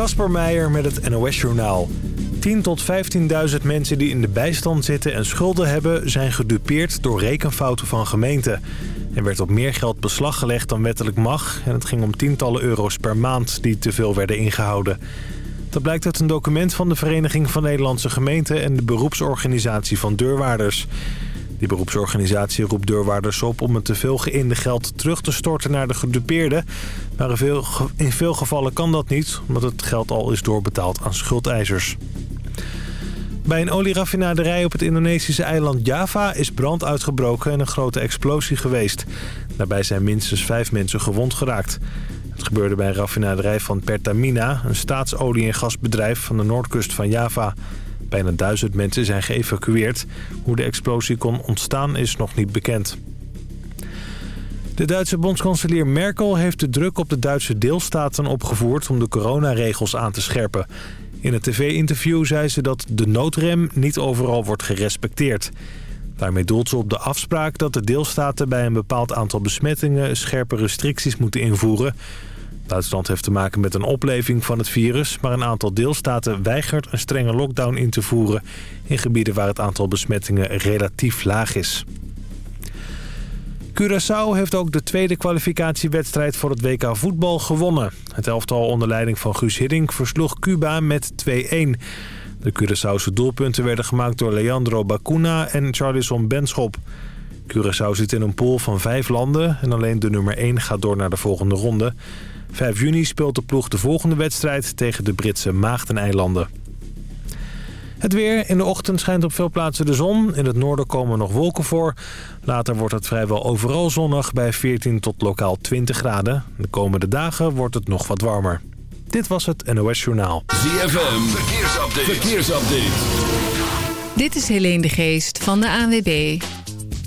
Kasper Meijer met het NOS-journaal. 10 tot 15.000 mensen die in de bijstand zitten en schulden hebben... zijn gedupeerd door rekenfouten van gemeenten. Er werd op meer geld beslag gelegd dan wettelijk mag... en het ging om tientallen euro's per maand die te veel werden ingehouden. Dat blijkt uit een document van de Vereniging van Nederlandse Gemeenten... en de beroepsorganisatie van deurwaarders. Die beroepsorganisatie roept deurwaarders op om het te veel geïnde geld terug te storten naar de gedupeerden. Maar in veel, in veel gevallen kan dat niet, omdat het geld al is doorbetaald aan schuldeisers. Bij een olieraffinaderij op het Indonesische eiland Java is brand uitgebroken en een grote explosie geweest. Daarbij zijn minstens vijf mensen gewond geraakt. Het gebeurde bij een raffinaderij van Pertamina, een staatsolie- en gasbedrijf van de noordkust van Java. Bijna duizend mensen zijn geëvacueerd. Hoe de explosie kon ontstaan is nog niet bekend. De Duitse bondskanselier Merkel heeft de druk op de Duitse deelstaten opgevoerd om de coronaregels aan te scherpen. In het tv-interview zei ze dat de noodrem niet overal wordt gerespecteerd. Daarmee doelt ze op de afspraak dat de deelstaten bij een bepaald aantal besmettingen scherpe restricties moeten invoeren. Duitsland heeft te maken met een opleving van het virus... maar een aantal deelstaten weigert een strenge lockdown in te voeren... in gebieden waar het aantal besmettingen relatief laag is. Curaçao heeft ook de tweede kwalificatiewedstrijd voor het WK voetbal gewonnen. Het elftal onder leiding van Guus Hiddink versloeg Cuba met 2-1. De Curaçaose doelpunten werden gemaakt door Leandro Bacuna en Charlison Benschop. Curaçao zit in een pool van vijf landen en alleen de nummer 1 gaat door naar de volgende ronde. 5 juni speelt de ploeg de volgende wedstrijd tegen de Britse Maagdeneilanden. Het weer. In de ochtend schijnt op veel plaatsen de zon. In het noorden komen nog wolken voor. Later wordt het vrijwel overal zonnig bij 14 tot lokaal 20 graden. De komende dagen wordt het nog wat warmer. Dit was het NOS Journaal. ZFM. Verkeersupdate. Verkeersupdate. Dit is Helene de Geest van de ANWB.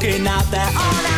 walking out there all night.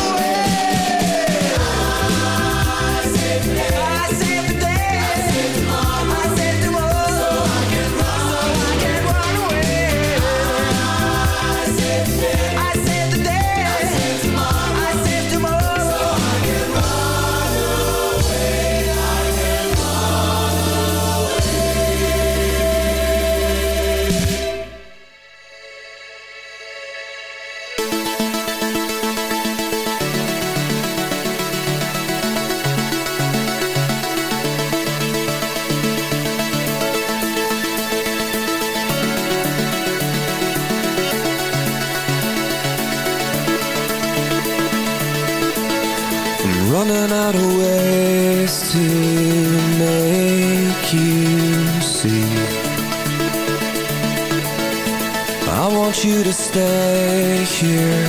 Stay here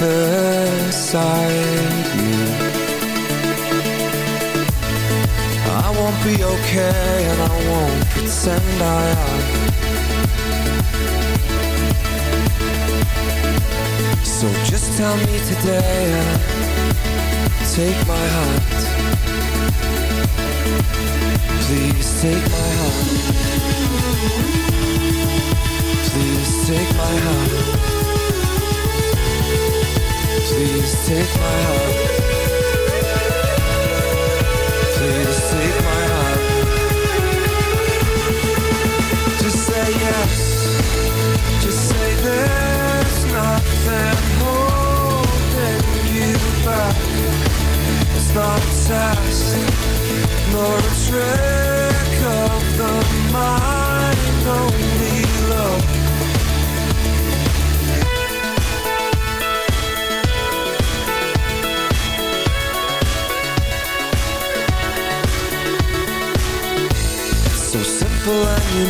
beside me. I won't be okay and I won't pretend I am. So just tell me today and take my hand Please take my hand Please take my hand Please take my hand Please take my hand Just say yes. Just say there's nothing holding you back. It's not a test, nor a trick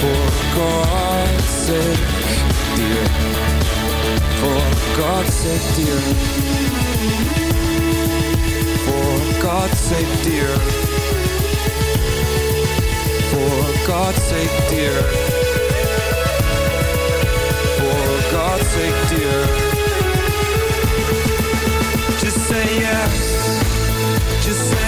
For God's sake, dear. For God's sake, dear. For God's sake, dear. For God's sake, dear. For God's sake, dear. Just say yes. Just say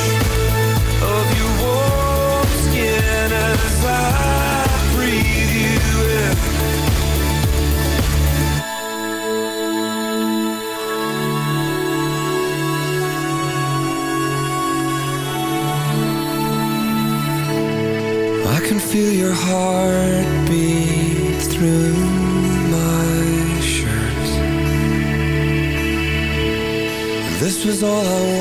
all I wanted,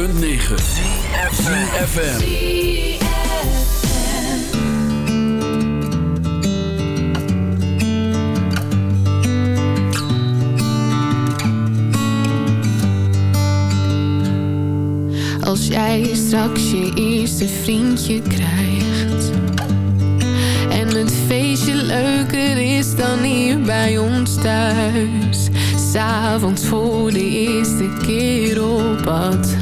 106.9 ZFM. Als jij straks je eerste vriendje krijgt En het feestje leuker is dan hier bij ons thuis S'avonds voor de eerste keer op pad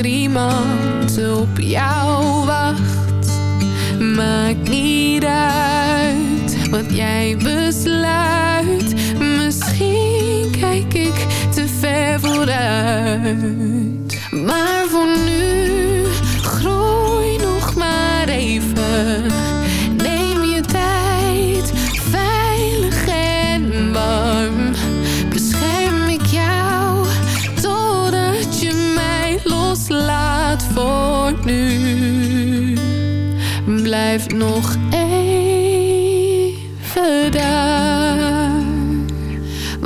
er iemand op jou wacht. Maakt niet uit wat jij besluit. Misschien kijk ik te ver vooruit. Maar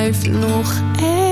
Nog even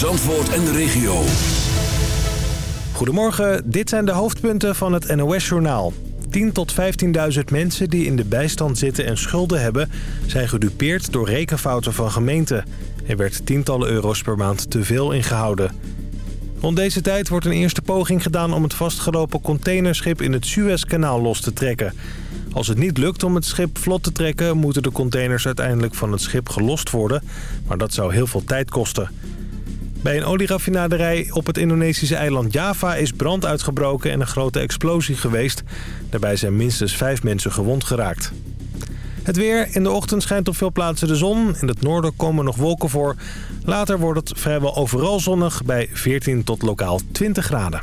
Zandvoort en de regio. Goedemorgen, dit zijn de hoofdpunten van het NOS-journaal. 10 tot 15.000 mensen die in de bijstand zitten en schulden hebben... zijn gedupeerd door rekenfouten van gemeenten. Er werd tientallen euro's per maand te veel ingehouden. Rond deze tijd wordt een eerste poging gedaan om het vastgelopen containerschip in het Suezkanaal los te trekken. Als het niet lukt om het schip vlot te trekken... moeten de containers uiteindelijk van het schip gelost worden. Maar dat zou heel veel tijd kosten. Bij een olieraffinaderij op het Indonesische eiland Java is brand uitgebroken en een grote explosie geweest. Daarbij zijn minstens vijf mensen gewond geraakt. Het weer. In de ochtend schijnt op veel plaatsen de zon. In het noorden komen nog wolken voor. Later wordt het vrijwel overal zonnig bij 14 tot lokaal 20 graden.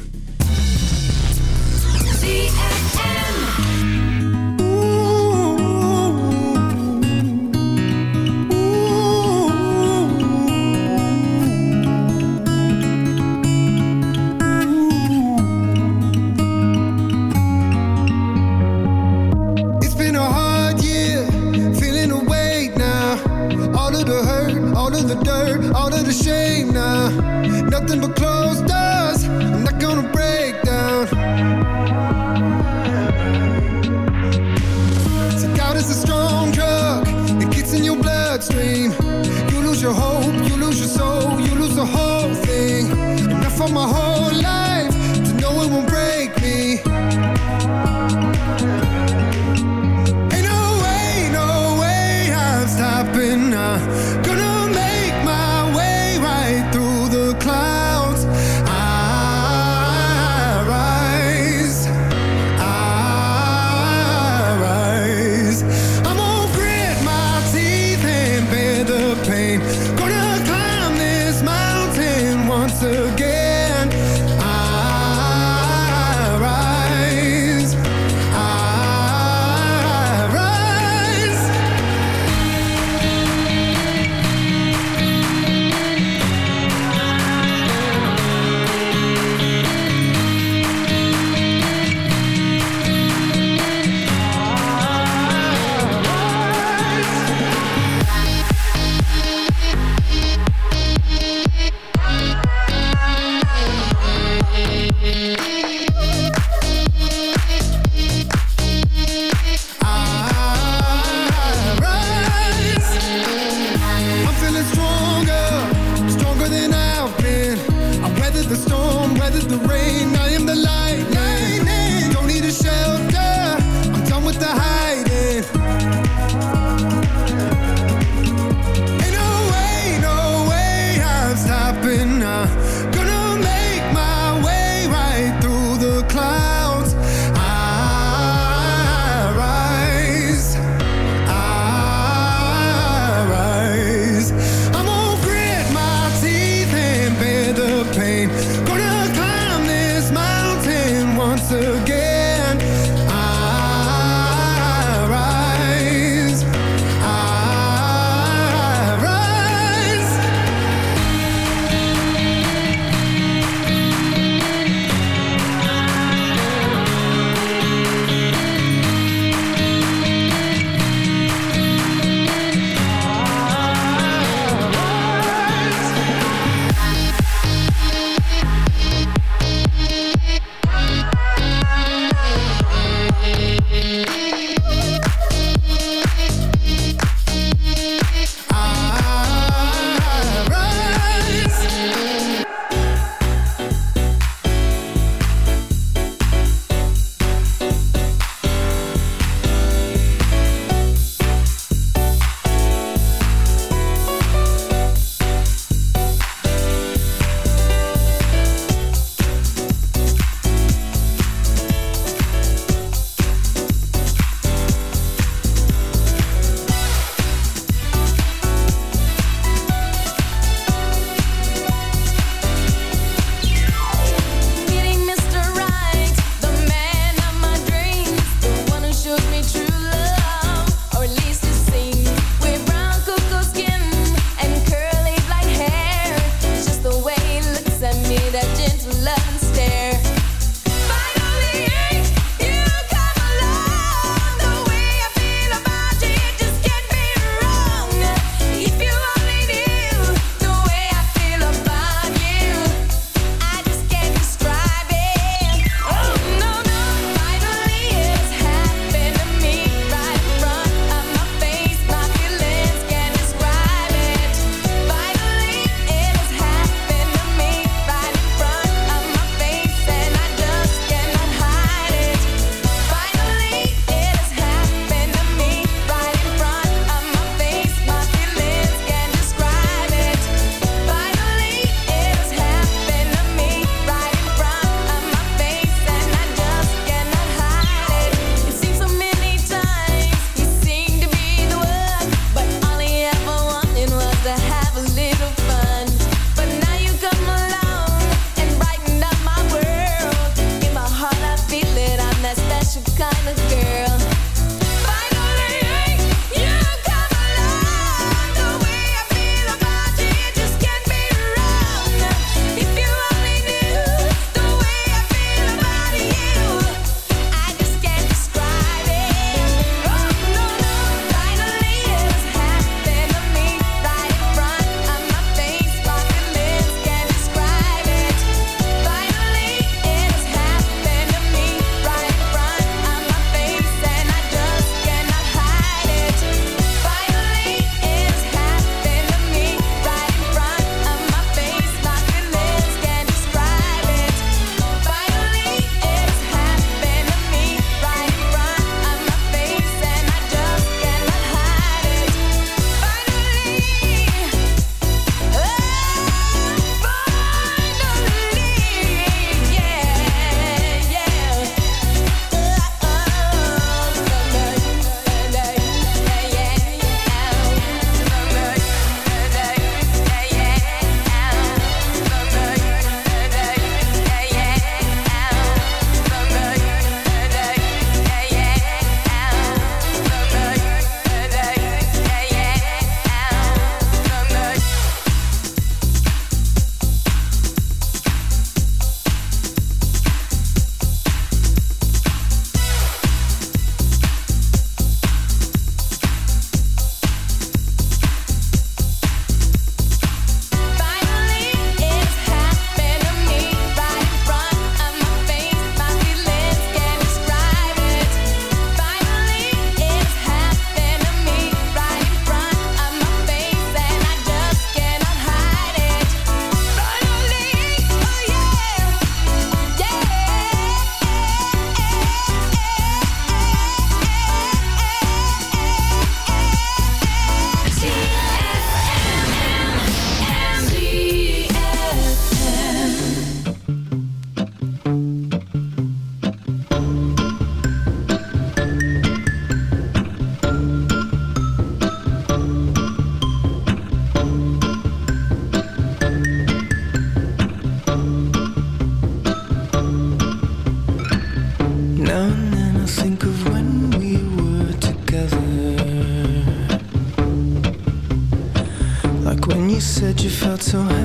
So.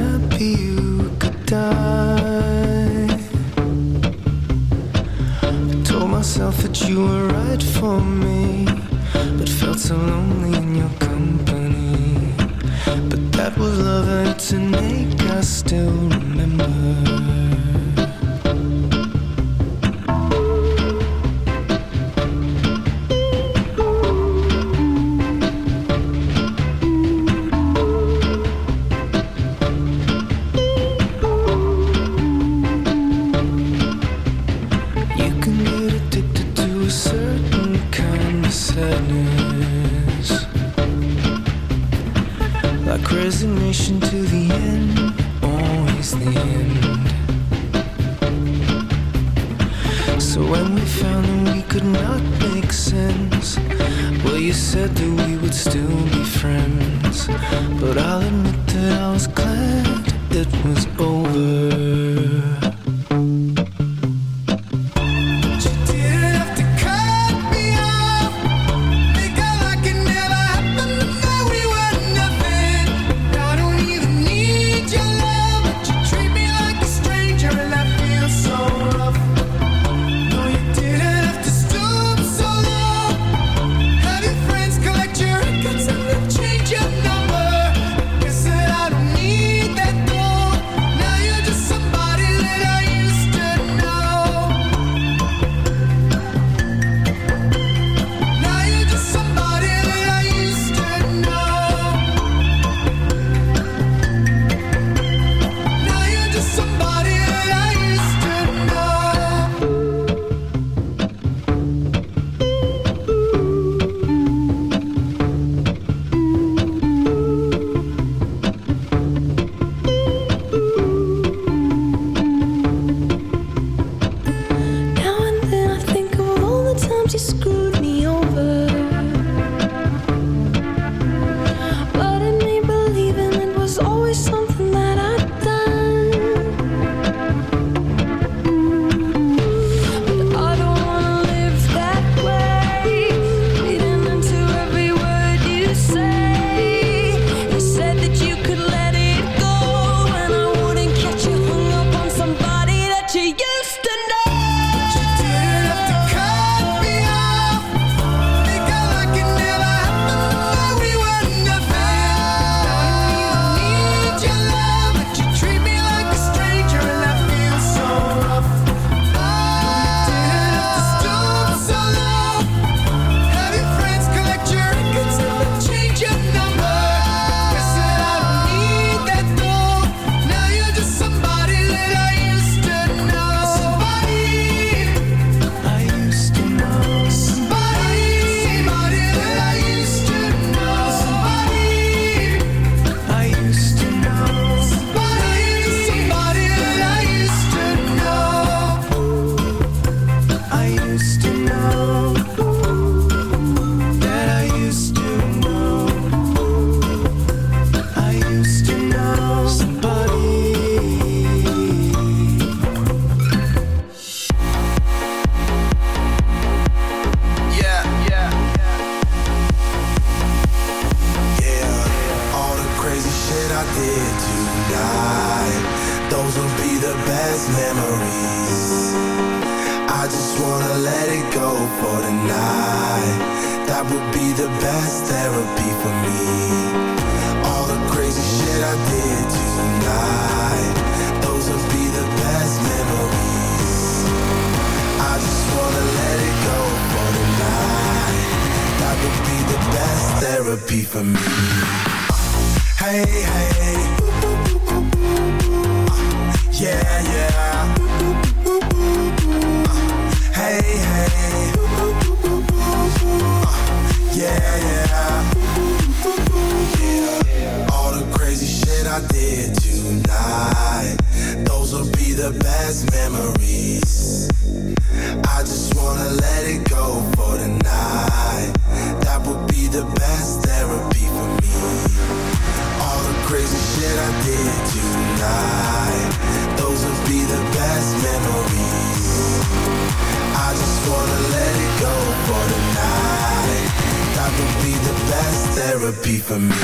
therapy for me.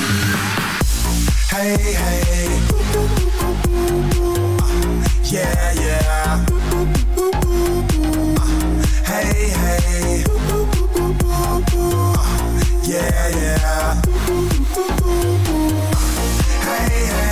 Hey, hey. Uh, yeah, yeah. Uh, hey, hey. Uh, yeah, yeah. Hey, hey.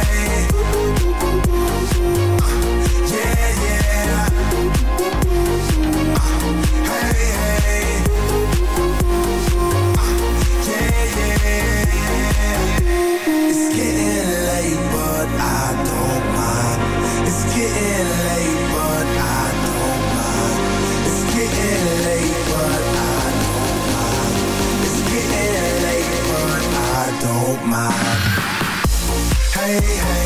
Hey, hey.